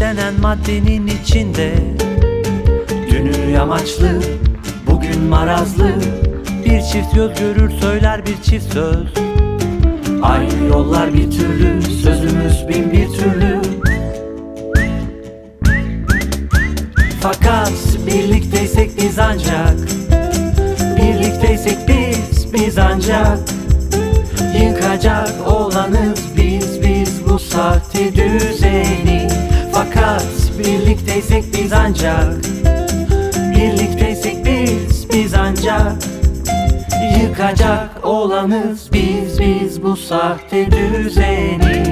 denen maddenin içinde. Dünü yamaçlı, bugün marazlı. Bir çift göz görür söyler bir çift söz. Aynı yollar bir türlü, sözümüz bin bir türlü. Fakat birlikteysek biz ancak Birlikteysek biz, biz ancak. Yıkacak olanız biz, biz bu sahte düzeni birlikteysek biz ancak Birlikteysek biz, biz ancak. Yıkacak olanız biz, biz bu sahte düzeni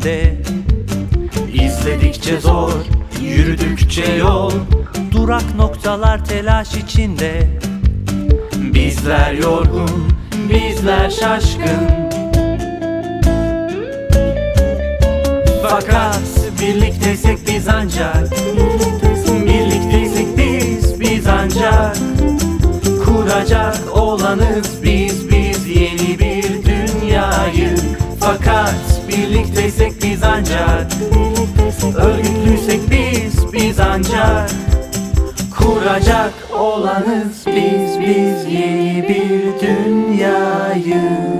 izinde İzledikçe zor, yürüdükçe yol. Durak noktalar telaş içinde. Bizler yorgun, bizler şaşkın. Fakat birlikteysek biz ancak. Birlikteysek biz, biz ancak. Kuracak olanız biz, birlikteysek biz ancak Örgütlüysek biz, biz ancak. Kuracak olanız biz, biz yeni bir dünyayı